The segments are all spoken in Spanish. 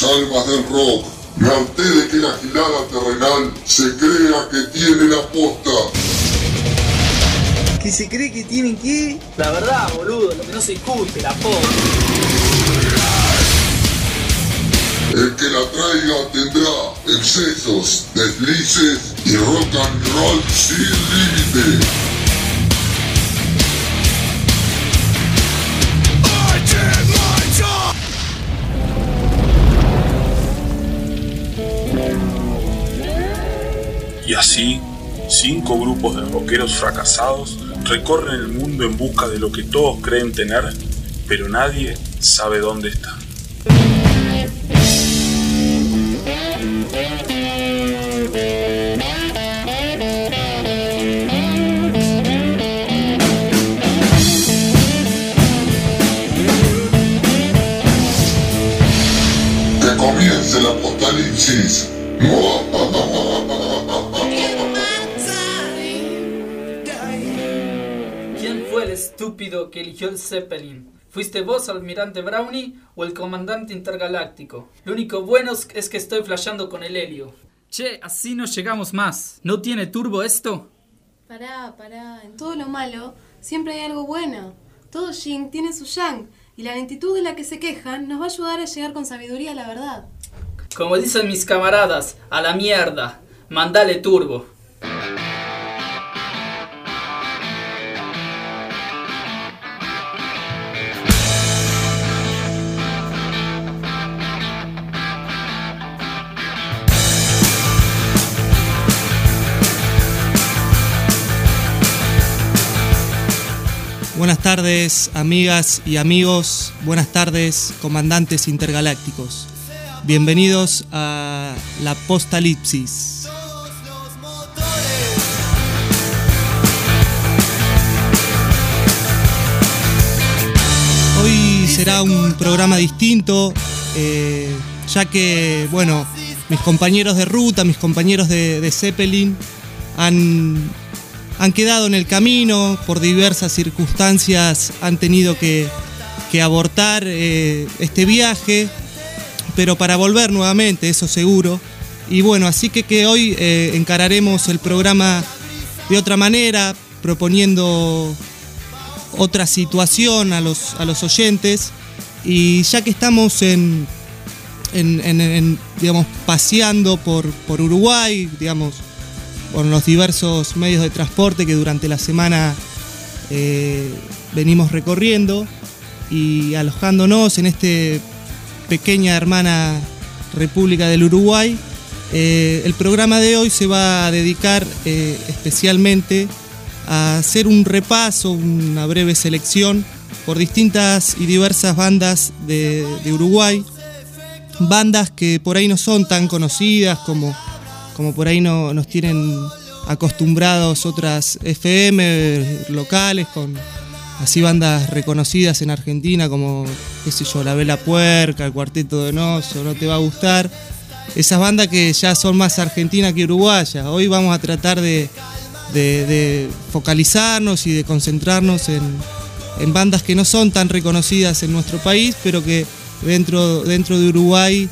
Condenadas almas del rock, me harté de que la gilada terrenal se crea que tiene la posta. ¿Que se cree que tienen que? La verdad, boludo, lo que no se discute, la posta. El que la traiga tendrá excesos, deslices y rock and roll sin límite. Y así, cinco grupos de rockeros fracasados recorren el mundo en busca de lo que todos creen tener, pero nadie sabe dónde está. Que comience el apocalipsis. ¿Quién estúpido que eligió el Zeppelin? ¿Fuiste vos, almirante Brownie, o el comandante intergaláctico? Lo único bueno es- que estoy flasheando con el helio. Che, así no llegamos más. ¿No tiene turbo esto? Pará, pará. En todo lo malo siempre hay algo bueno. Todo yin tiene su yang. Y la lentitud de la que se quejan nos va a ayudar a llegar con sabiduría a la verdad. Como dicen mis camaradas, a la mierda. Mandale turbo. Buenas tardes, amigas y amigos. Buenas tardes, comandantes intergalácticos. Bienvenidos a la Postalipsis. Hoy será un programa distinto, eh, ya que, bueno, mis compañeros de ruta, mis compañeros de, de Zeppelin han, han quedado en el camino, por diversas circunstancias han tenido que, abortar eh, este viaje, pero para volver nuevamente, eso seguro. Y bueno, así que, que hoy eh, encararemos el programa de otra manera, proponiendo otra situación a los, a los oyentes. Y ya que estamos en- en- en, digamos, paseando por, por Uruguay, digamos, con los diversos medios de transporte que durante la semana eh, venimos recorriendo y alojándonos en este pequeña hermana República del Uruguay. Eh, el programa de hoy se va a dedicar eh, especialmente a hacer un repaso, una breve selección por distintas y diversas bandas de Uruguay. Bandas que por ahí no son tan conocidas como, como por ahí no, nos tienen acostumbrados otras FM locales con así bandas reconocidas en Argentina como, qué sé yo, La Vela Puerca, El Cuarteto de Noso, No Te Va a Gustar. Esas bandas que ya son más argentinas que uruguayas. Hoy vamos a tratar de, de- de focalizarnos y de concentrarnos en, en bandas que no son tan reconocidas en nuestro país, pero que dentro, dentro de Uruguay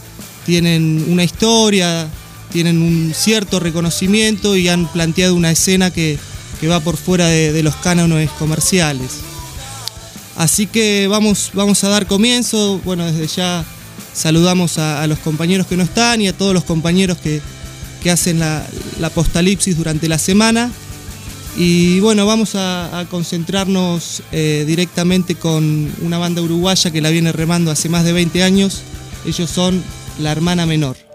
tienen una historia, tienen un cierto reconocimiento y han planteado una escena que, que va por fuera de, los cánones comerciales. Así que vamos, vamos a dar comienzo. Bueno, desde ya saludamos a, los compañeros que no están y a todos los compañeros que, que hacen la, la postalipsis durante la semana. Y bueno, vamos a, a concentrarnos eh, directamente con una banda uruguaya que la viene remando hace más de 20 años. Ellos son La Hermana Menor.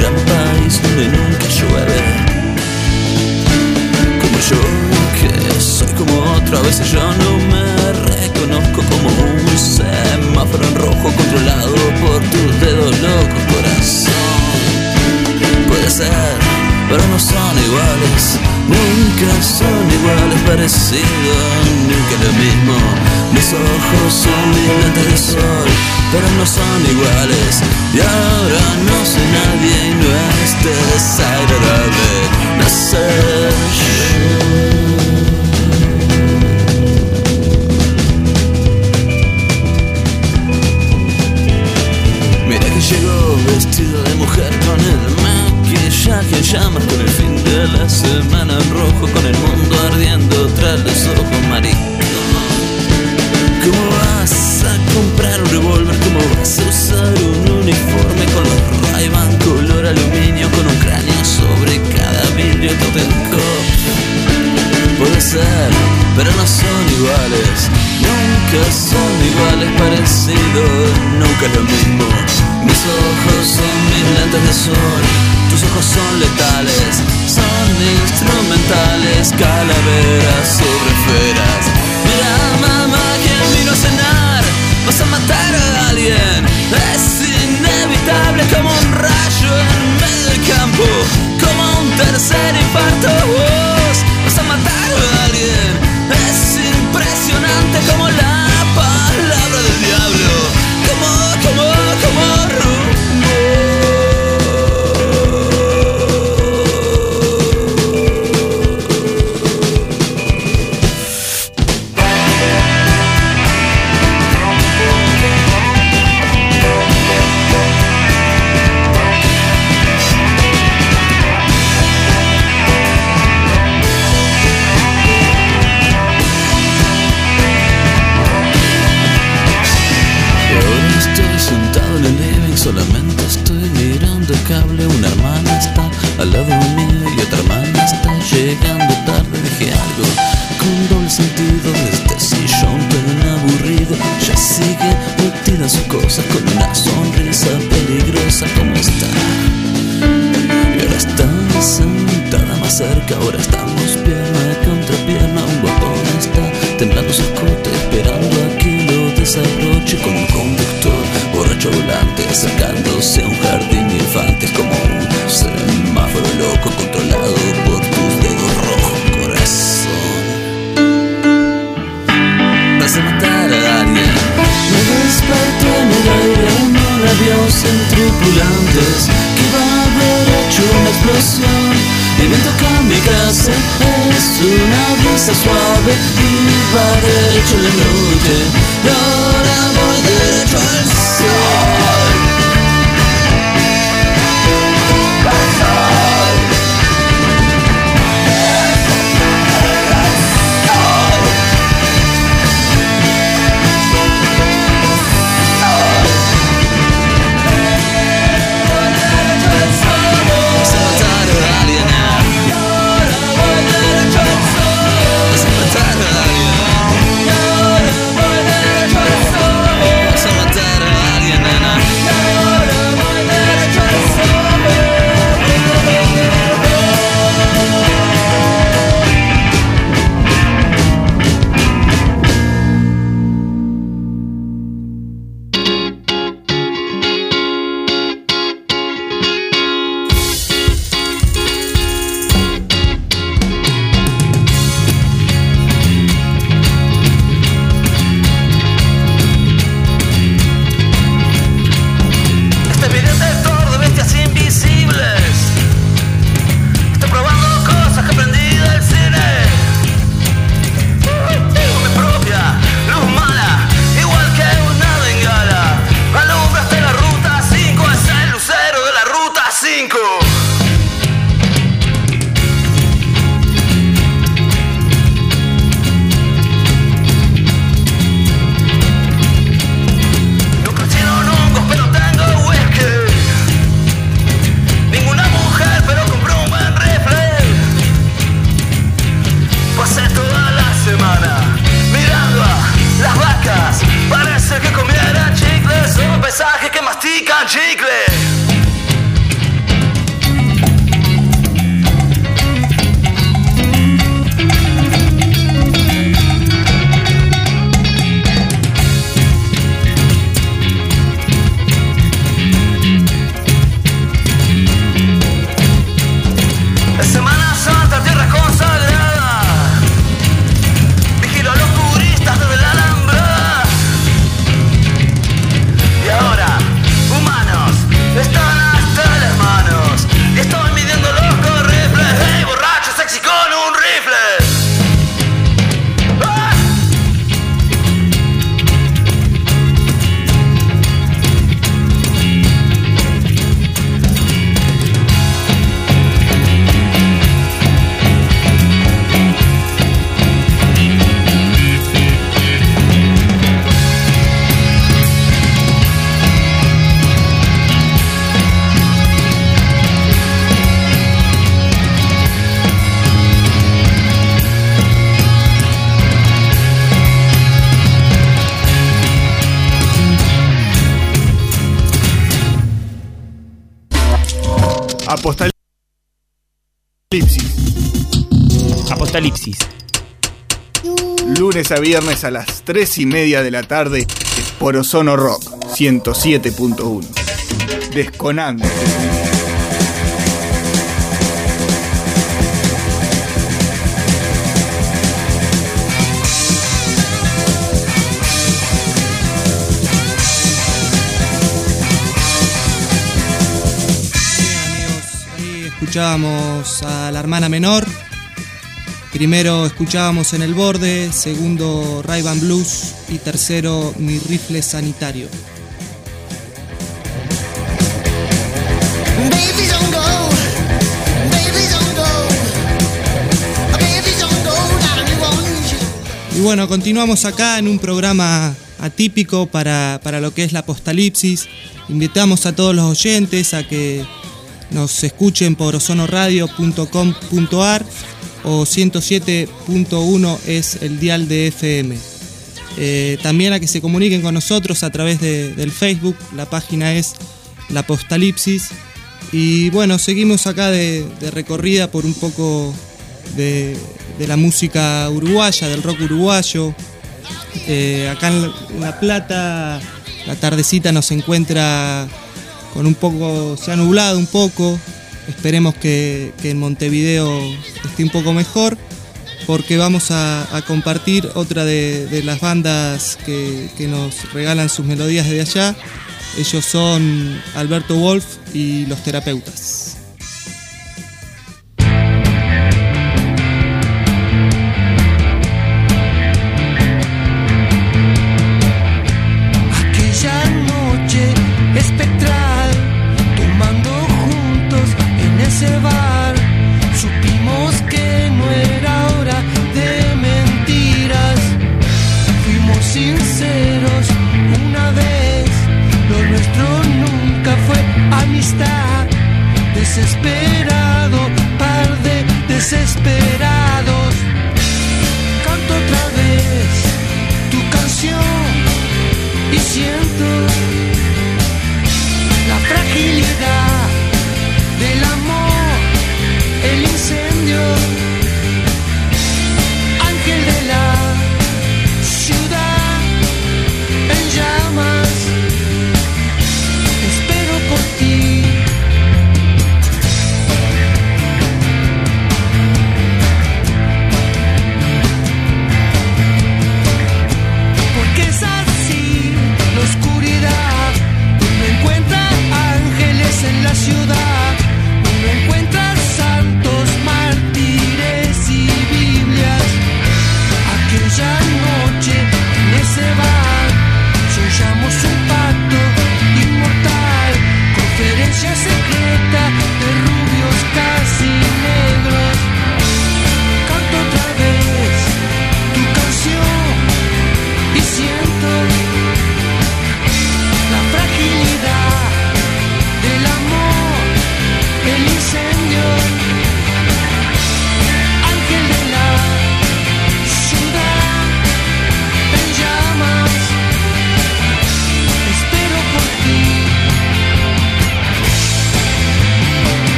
gran país donde nunca llueve. Como yo, que soy como otra, a veces yo no Nunca son iguales, parecidos, nunca lo mismo. Mis ojos son vigilantes del sol, pero no son iguales. Y ahora no soy nadie y no es desagradable nacer yo. Mira que llegó vestido de mujer con el maquillaje en llamas por el fin de la semana con el mundo ardiendo tras los ojos, marica. ¿Cómo vas a comprar un revólver? ¿Cómo vas a usar un uniforme con los ray color aluminio con un cráneo sobre cada vidrio Totem Puede ser, pero no son iguales. Nunca son iguales, parecidos, nunca lo mismo. Mis ojos son mis lentes de sol, tus ojos son letales mortales calaveras sobre fe. Lunes viernes a las 3 y media de la tarde por Ozono Rock 107.1. Desconando. Escuchábamos a la hermana menor. Primero escuchábamos en el borde, segundo Ray Ban Blues y tercero mi rifle sanitario. Y bueno, continuamos acá en un programa atípico para, para lo que es la postalipsis. Invitamos a todos los oyentes a que nos escuchen por ozonoradio.com.ar o 107.1 es el dial de FM. Eh, también a que se comuniquen con nosotros a través de- del Facebook, la página es La Postalipsis. Y bueno, seguimos acá de, recorrida por un poco de, la música uruguaya, del rock uruguayo. Eh, acá en La Plata, la tardecita nos encuentra con un poco, se ha nublado un poco. Esperemos que, en Montevideo esté un poco mejor, porque vamos a, compartir otra de, de las bandas que, que nos regalan sus melodías desde allá. Ellos son Alberto Wolf y Los Terapeutas.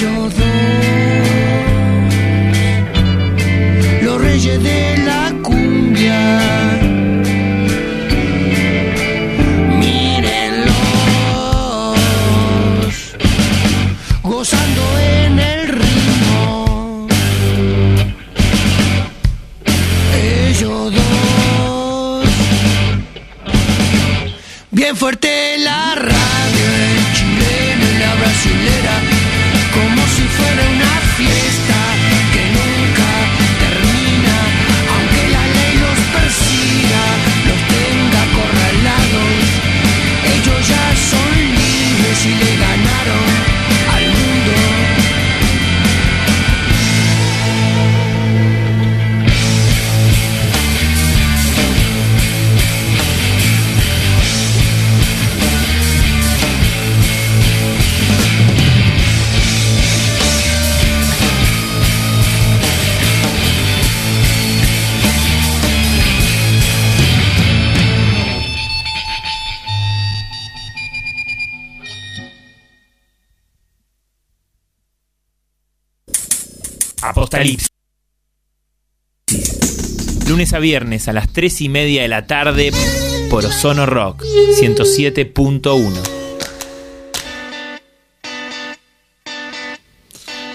Ellos dos, A viernes a las 3 y media de la tarde por Ozono Rock 107.1.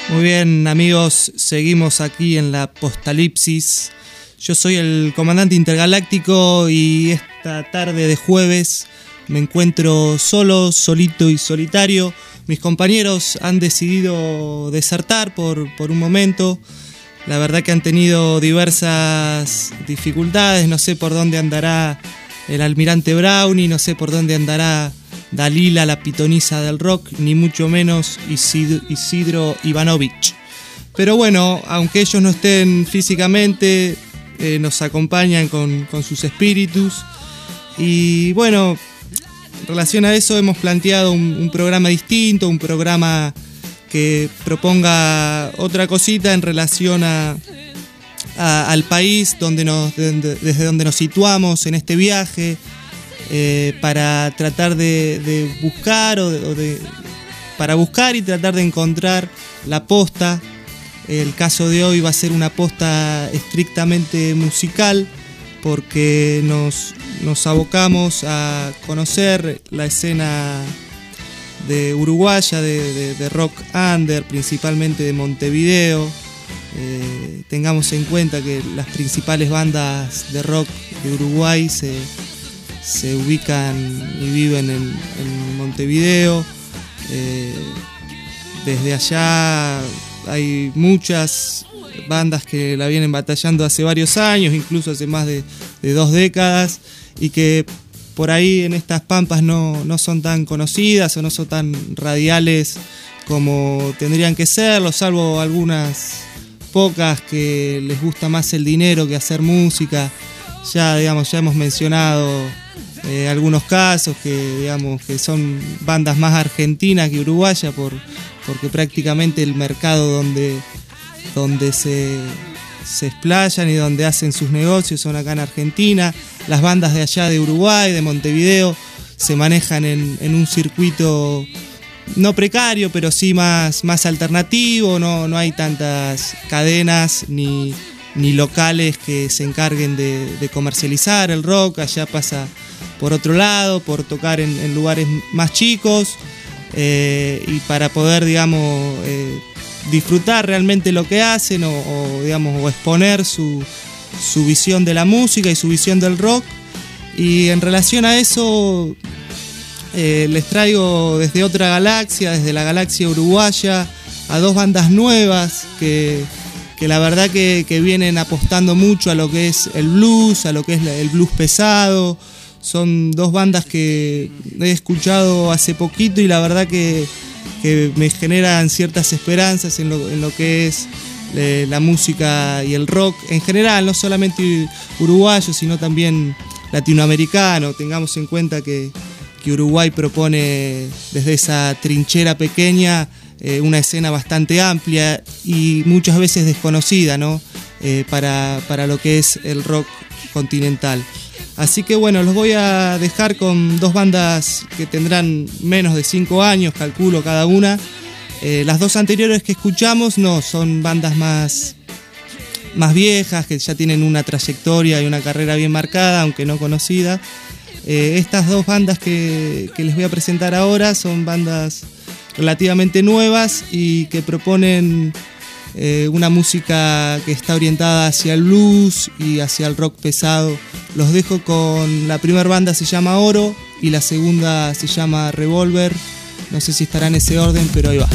Muy bien, amigos, seguimos aquí en la Postalipsis. Yo soy el comandante intergaláctico y esta tarde de jueves me encuentro solo, solito y solitario. Mis compañeros han decidido desertar por, por un momento. La verdad que han tenido diversas dificultades. No sé por dónde andará el almirante Brownie, no sé por dónde andará Dalila, la pitonisa del rock, ni mucho menos Isid- Isidro Ivanovich. Pero bueno, aunque ellos no estén físicamente, eh, nos acompañan con, sus espíritus. Y bueno, en relación a eso hemos planteado un programa distinto, un programa que proponga otra cosita en relación a, al país donde nos, de- de- desde donde nos situamos en este viaje, eh, para tratar de, de buscar o de, o de- para buscar y tratar de encontrar la posta. El caso de hoy va a ser una posta estrictamente musical porque nos, nos abocamos a conocer la escena de uruguaya, de, de- rock under, principalmente de Montevideo. Eh, tengamos en cuenta que las principales bandas de rock de Uruguay se, se ubican y viven en, en Montevideo. Eh, desde allá hay muchas bandas que la vienen batallando hace varios años, incluso hace más de, de dos décadas, y que por ahí en estas pampas no, no son tan conocidas o no son tan radiales como tendrían que serlo, salvo algunas pocas que les gusta más el dinero que hacer música. Ya, digamos, ya hemos mencionado eh, algunos casos que, digamos, que son bandas más argentinas que uruguayas por, porque prácticamente el mercado donde, donde se, se explayan y donde hacen sus negocios son acá en Argentina. Las bandas de allá de Uruguay, de Montevideo, se manejan en, un circuito no precario, pero sí más, más alternativo, no, no hay tantas cadenas ni, ni locales que se encarguen de, comercializar el rock, allá pasa por otro lado, por tocar en, lugares más chicos eh, y para poder, digamos, eh, disfrutar realmente lo que hacen o, digamos, o exponer su, su visión de la música y su visión del rock. Y en relación a eso, eh, les traigo desde otra galaxia, desde la galaxia uruguaya, a dos bandas nuevas que, que la verdad que, que vienen apostando mucho a lo que es el blues, a lo que es el blues pesado. Son dos bandas que he escuchado hace poquito y la verdad que, que me generan ciertas esperanzas en lo, en lo que es la música y el rock en general, no solamente uruguayo, sino también latinoamericano. Tengamos en cuenta que, que Uruguay propone desde esa trinchera pequeña eh, una escena bastante amplia y muchas veces desconocida ¿no? Eh, para, para lo que es el rock continental. Así que bueno, los voy a dejar con dos bandas que tendrán menos de 5 años, calculo cada una, Eh, las dos anteriores que escuchamos no, son bandas más, más viejas, que ya tienen una trayectoria y una carrera bien marcada, aunque no conocida. Eh, estas dos bandas que, les voy a presentar ahora son bandas relativamente nuevas y que proponen eh, una música que está orientada hacia el blues y hacia el rock pesado. Los dejo con la primera banda se llama Oro y la segunda se llama Revolver. No sé si estará en ese orden, pero ahí va.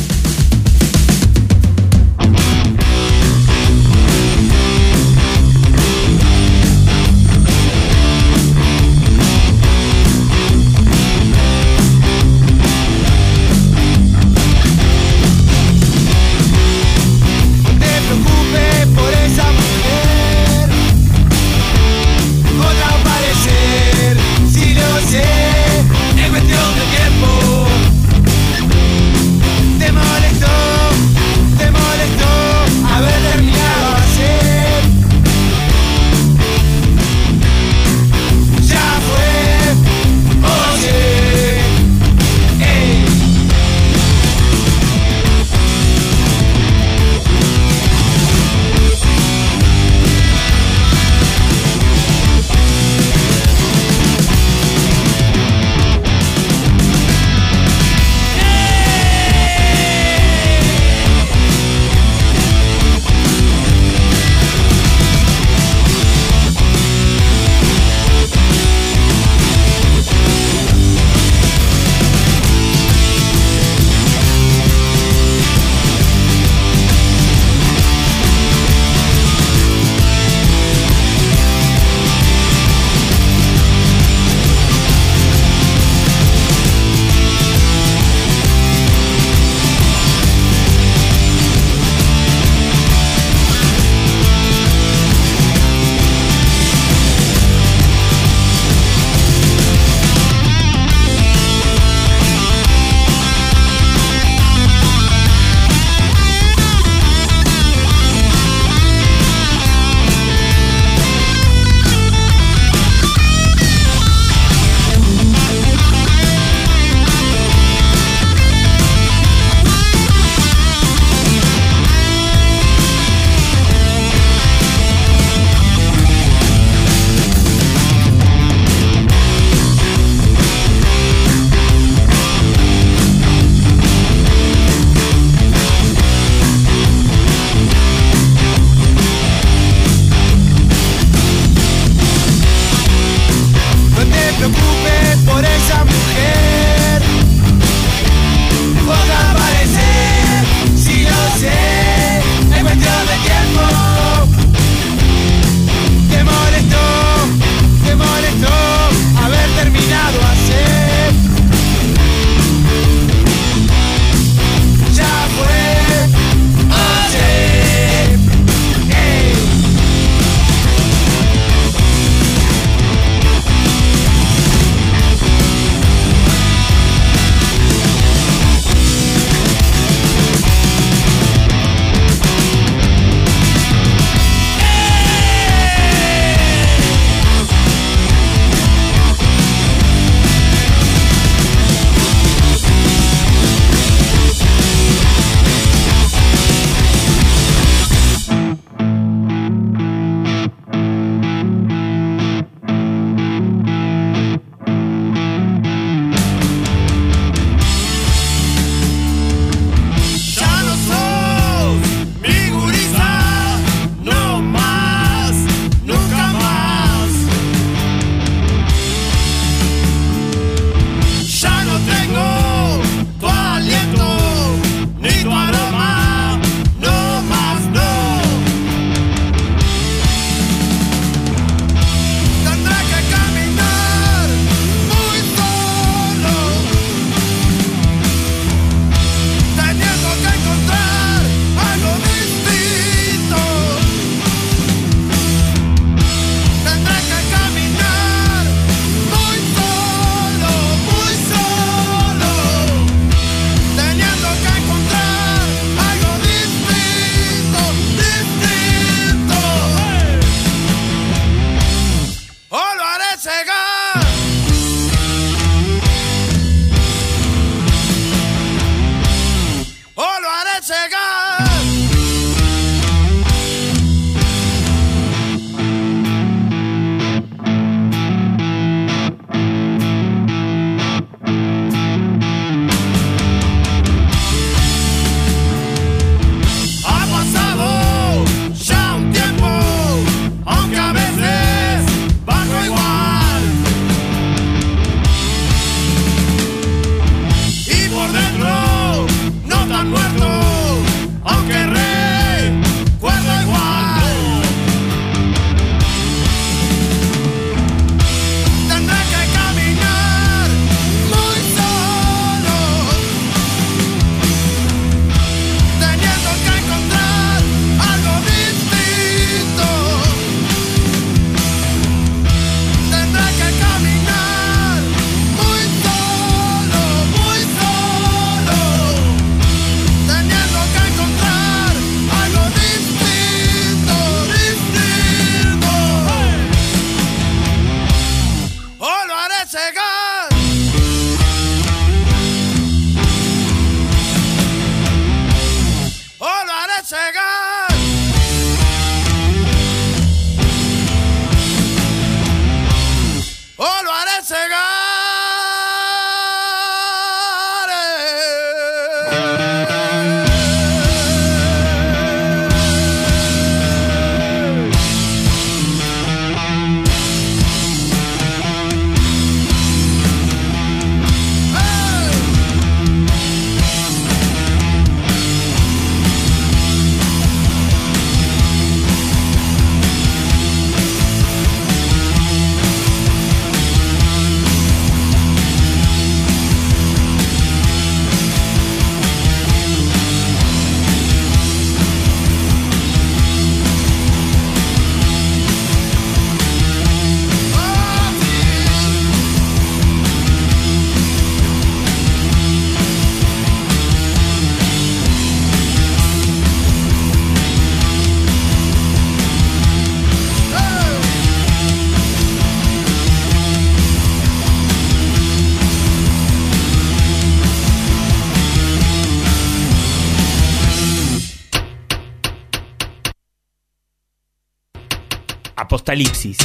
Apocalipsis.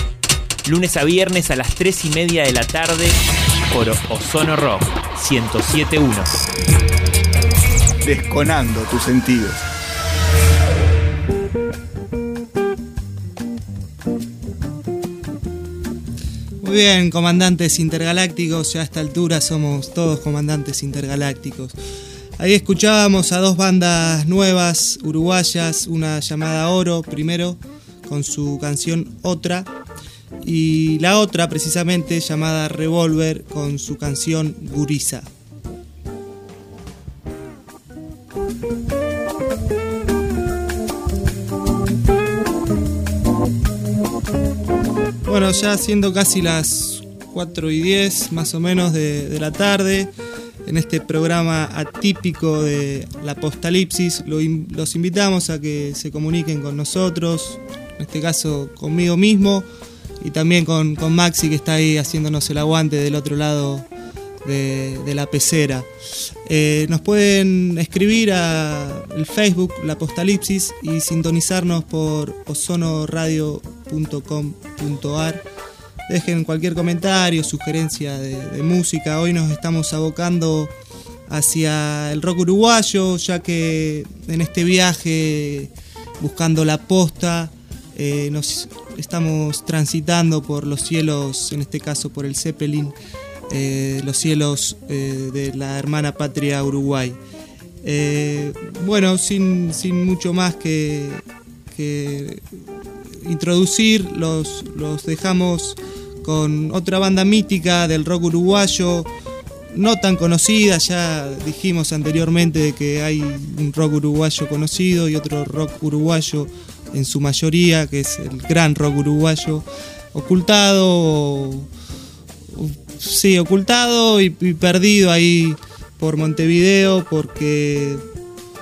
Lunes a viernes a las 3 y media de la tarde por Ozono Rock 1071. Desconando tus sentidos. Muy bien, comandantes intergalácticos, ya a esta altura somos todos comandantes intergalácticos. Ahí escuchábamos a dos bandas nuevas uruguayas, una llamada Oro primero, con su canción Otra, y la otra precisamente llamada Revolver, con su canción Guriza. Bueno, ya siendo casi las 4 y 10 más o menos de, la tarde, en este programa atípico de la Postalipsis, los invitamos a que se comuniquen con nosotros, en este caso conmigo mismo y también con, con Maxi que está ahí haciéndonos el aguante del otro lado de, de la pecera. Eh, nos pueden escribir a el Facebook La Postalipsis y sintonizarnos por ozonoradio.com.ar. Dejen cualquier comentario, sugerencia de música. Hoy nos estamos abocando hacia el rock uruguayo, ya que en este viaje buscando la posta eh, nos estamos transitando por los cielos, en este caso por el Zeppelin, eh, los cielos eh, de la hermana patria Uruguay. Bueno, sin, sin mucho más que, que introducir, los, los dejamos con otra banda mítica del rock uruguayo, no tan conocida, ya dijimos anteriormente que hay un rock uruguayo conocido y otro rock uruguayo en su mayoría, que es el gran rock uruguayo, ocultado, sí, ocultado y, perdido ahí por Montevideo, porque,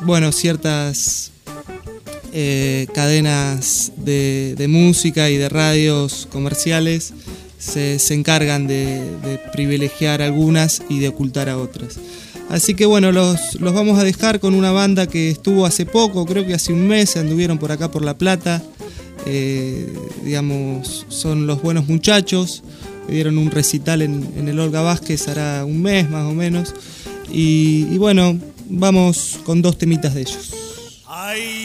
bueno, ciertas eh, cadenas de, de música y de radios comerciales se, se encargan de, de privilegiar algunas y de ocultar a otras. Así que bueno, los, los vamos a dejar con una banda que estuvo hace poco, creo que hace un mes, anduvieron por acá por La Plata. Eh, digamos, son los buenos muchachos, dieron un recital en, en el Olga Vázquez hará un mes más o menos. Y, y bueno, vamos con dos temitas de ellos. Ay,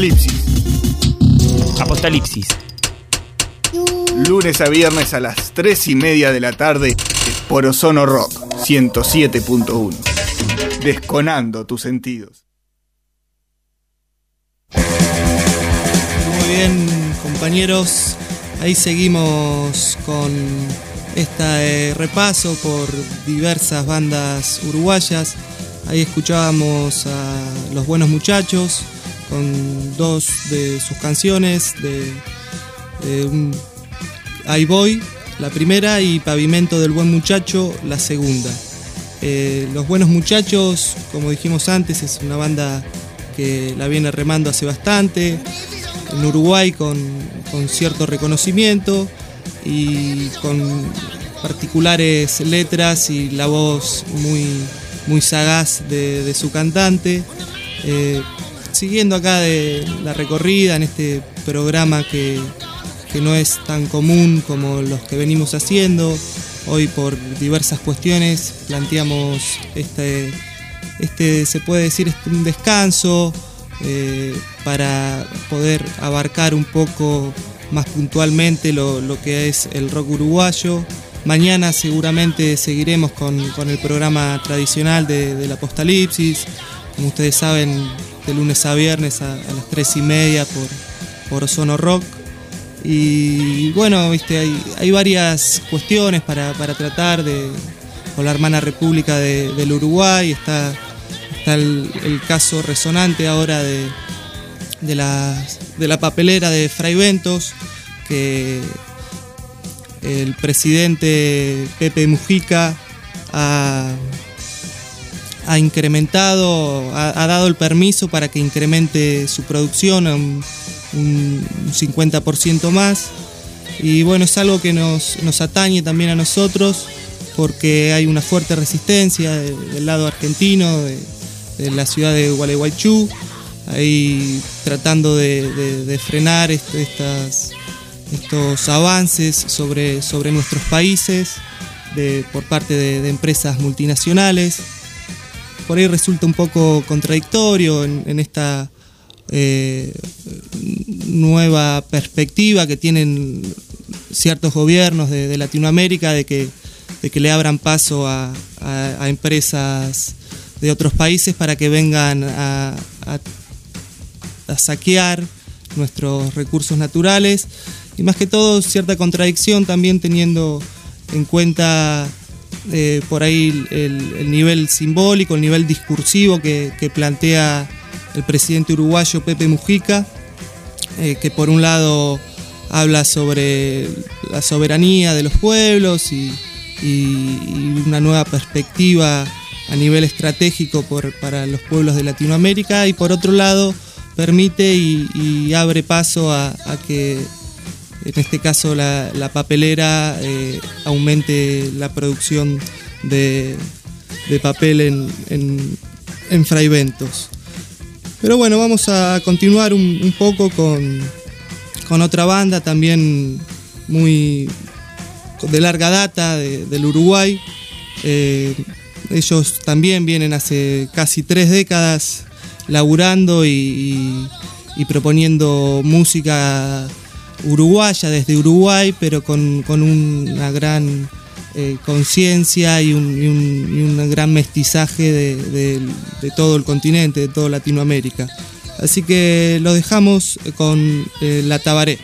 Apocalipsis. Apocalipsis. Lunes a viernes a las 3 y media de la tarde por Ozono Rock 107.1. Desconando tus sentidos. Muy bien, compañeros. Ahí seguimos con este repaso por diversas bandas uruguayas. Ahí escuchábamos a Los Buenos Muchachos con dos de sus canciones de, de un I Boy, la primera, y Pavimento del Buen Muchacho, la segunda. Eh, Los Buenos Muchachos, como dijimos antes, es una banda que la viene remando hace bastante, en Uruguay con, con cierto reconocimiento y con particulares letras y la voz muy, muy sagaz de, de su cantante. Eh, siguiendo acá de la recorrida en este programa que, que no es tan común como los que venimos haciendo. Hoy por diversas cuestiones planteamos este, este se puede decir, este, un descanso eh, para poder abarcar un poco más puntualmente lo, lo, que es el rock uruguayo. Mañana seguramente seguiremos con, con el programa tradicional de, del Apocalipsis. Como ustedes saben, de lunes a viernes a, las tres y media por, por Ozono Rock. Y bueno, viste, hay, hay varias cuestiones para, para, tratar de, con la hermana República de, del Uruguay. Está, está el, el, caso resonante ahora de, de, la, de la papelera de Fray Ventos, que el presidente Pepe Mujica ha, ha incrementado, ha, dado el permiso para que incremente su producción un, un 50% más. Y bueno, es algo que nos, nos, atañe también a nosotros porque hay una fuerte resistencia de, del lado argentino, de, la ciudad de Gualeguaychú, ahí tratando de, de frenar este, estas, estos avances sobre, sobre nuestros países por parte de, empresas multinacionales. Por ahí resulta un poco contradictorio en, esta eh, nueva perspectiva que tienen ciertos gobiernos de, Latinoamérica de que, de que, le abran paso a, empresas de otros países para que vengan a saquear nuestros recursos naturales. Y más que todo cierta contradicción también teniendo en cuenta eh, por ahí el, el, nivel simbólico, el nivel discursivo que, plantea el presidente uruguayo Pepe Mujica, eh, que por un lado habla sobre la soberanía de los pueblos y, una nueva perspectiva a nivel estratégico para los pueblos de Latinoamérica y por otro lado permite y, abre paso a, que en este caso la, la papelera eh, aumente la producción de, de papel en, en, en Fraiventos. Pero bueno, vamos a continuar un, un poco con, con, otra banda también muy de larga data de, del Uruguay. Eh, ellos también vienen hace casi tres décadas laburando y proponiendo música uruguaya desde Uruguay, pero con, con una gran eh, conciencia y un, un, gran mestizaje de, de, de, todo el continente, de toda Latinoamérica. Así que lo dejamos con eh, la Tabaré.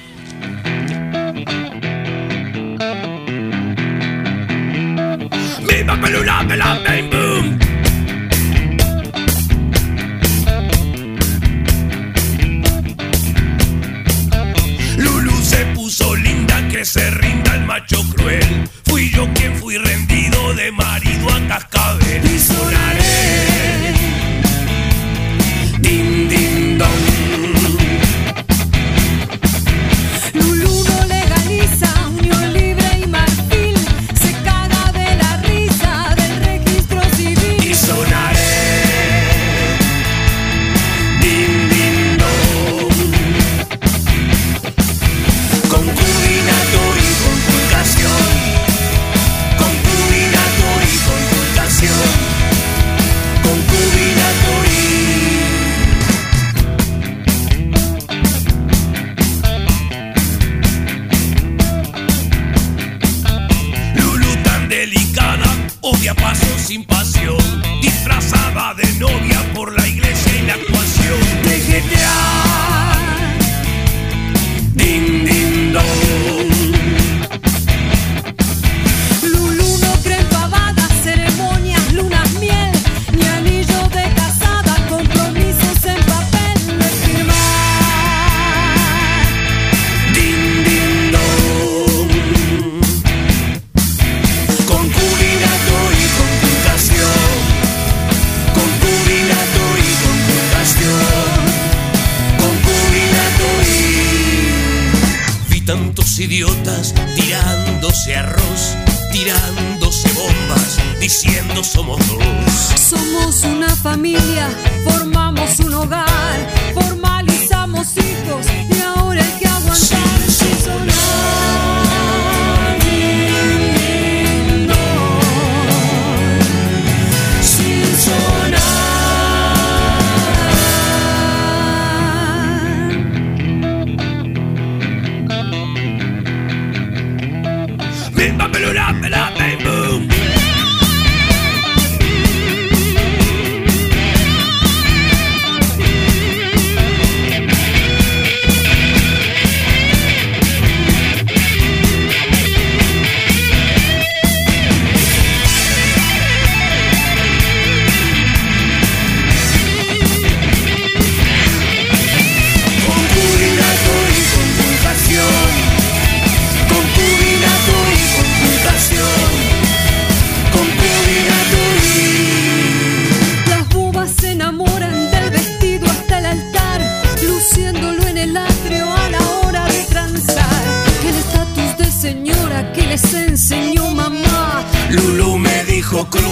formamos un hogar, formalizamos hijos y ahora hay que aguantar solo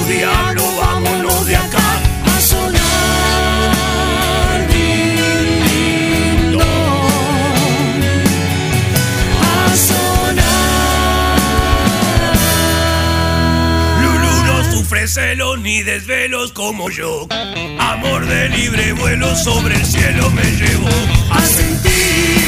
diablo, vámonos de acá. A sonar lindo. A sonar. Lulu no sufre celos ni desvelos como yo. Amor de libre vuelo sobre el cielo me llevó a sentir.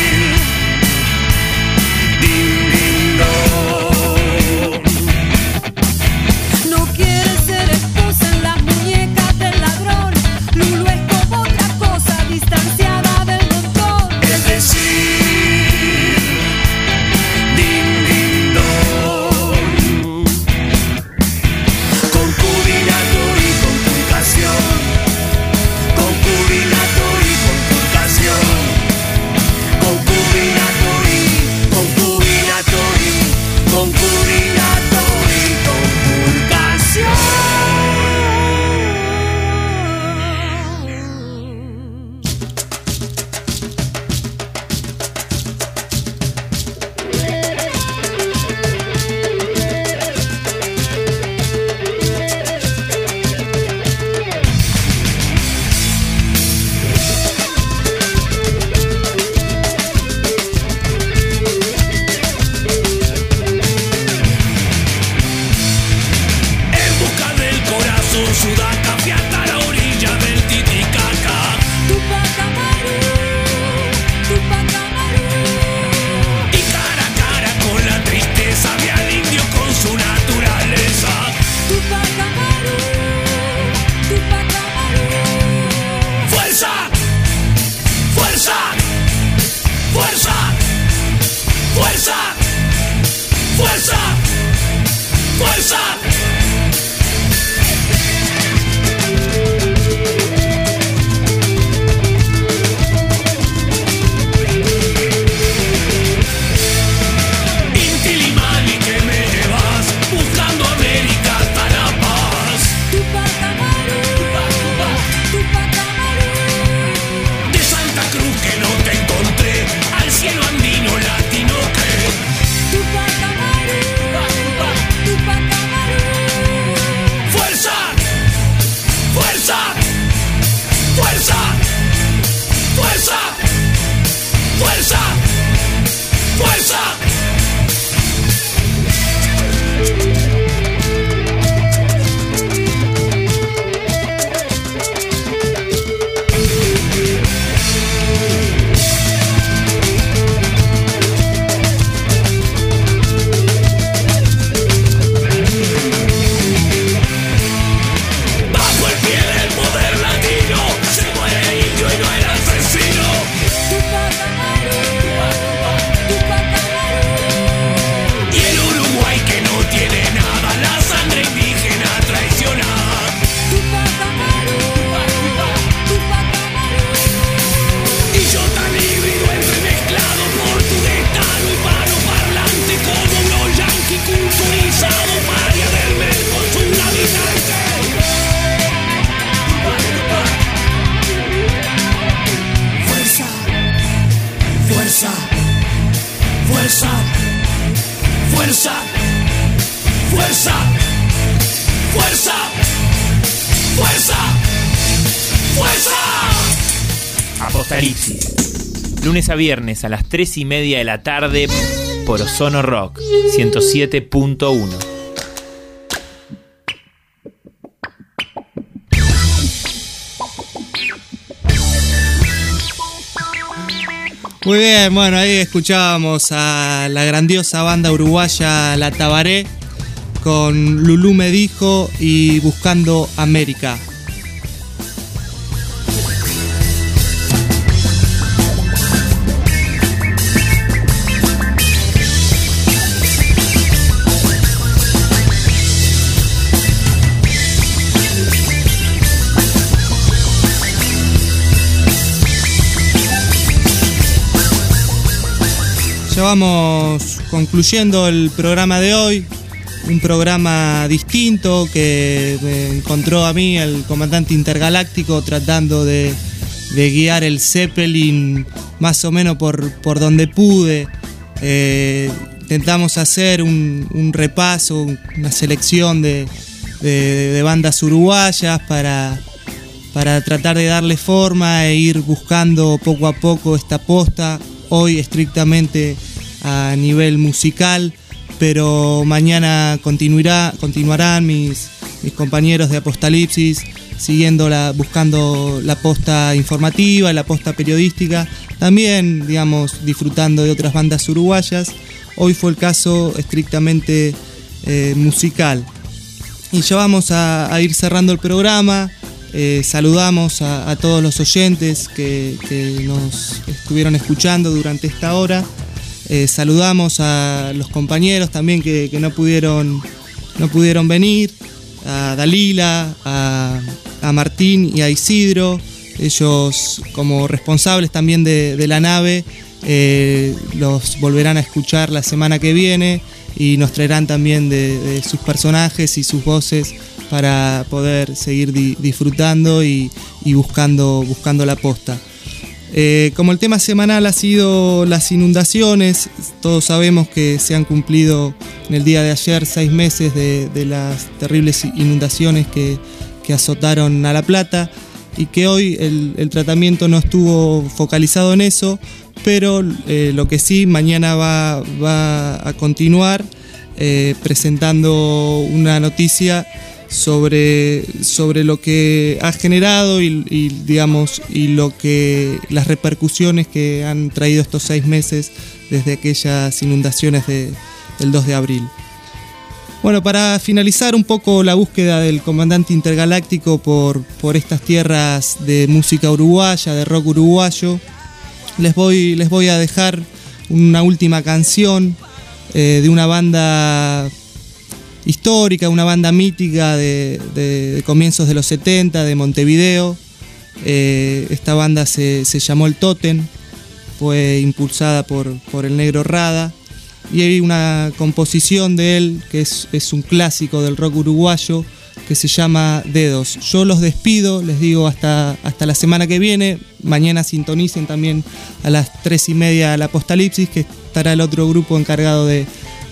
Viernes a las 3 y media de la tarde por Ozono Rock 107.1. Muy bien, bueno, ahí escuchábamos a la grandiosa banda uruguaya La Tabaré con Lulú me dijo y Buscando América. Vamos concluyendo el programa de hoy, un programa distinto que me encontró a mí el comandante intergaláctico tratando de, guiar el Zeppelin más o menos por, por donde pude. Eh, intentamos hacer un, un repaso, una selección de, de- de bandas uruguayas para, para tratar de darle forma e ir buscando poco a poco esta posta, hoy estrictamente a nivel musical, pero mañana continuará, continuarán mis, mis compañeros de Apocalipsis siguiendo la, buscando la posta informativa, la posta periodística, también, digamos, disfrutando de otras bandas uruguayas. Hoy fue el caso estrictamente eh, musical. Y ya vamos a, ir cerrando el programa. Eh, saludamos a, todos los oyentes que nos estuvieron escuchando durante esta hora. Eh, saludamos a los compañeros también que, no, pudieron, no pudieron venir. A Dalila, a, Martín y a Isidro. Ellos como responsables también de, la nave eh, los volverán a escuchar la semana que viene y nos traerán también de, sus personajes y sus voces para poder seguir di- disfrutando y, y buscando, buscando la posta. Eh, como el tema semanal ha sido las inundaciones, todos sabemos que se han cumplido en el día de ayer seis meses de, las terribles inundaciones que, azotaron a La Plata y que hoy el, tratamiento no estuvo focalizado en eso, pero eh, lo que sí, mañana va, va a continuar eh, presentando una noticia sobre, sobre lo que ha generado y, digamos y lo que las repercusiones que han traído estos seis meses desde aquellas inundaciones de- del 2 de abril. Bueno, para finalizar un poco la búsqueda del comandante intergaláctico por, por estas tierras de música uruguaya, de rock uruguayo, les voy, les voy a dejar una última canción eh, de una banda histórica, una banda mítica de, comienzos de los 70 de Montevideo. Eh, esta banda se, se llamó El Totem, fue impulsada por, por el negro Rada. Y hay una composición de él que es, es un clásico del rock uruguayo que se llama Dedos. Yo los despido, les digo hasta, hasta la semana que viene. Mañana sintonicen también a las tres y media la Apocalipsis, que estará el otro grupo encargado de,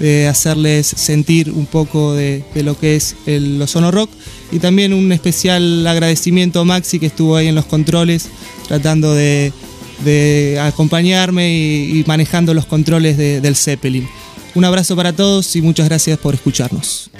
de hacerles sentir un poco de, de lo que es el Ozono Rock. Y también un especial agradecimiento a Maxi que estuvo ahí en los controles tratando de, de acompañarme y, manejando los controles de- del Zeppelin. Un abrazo para todos y muchas gracias por escucharnos.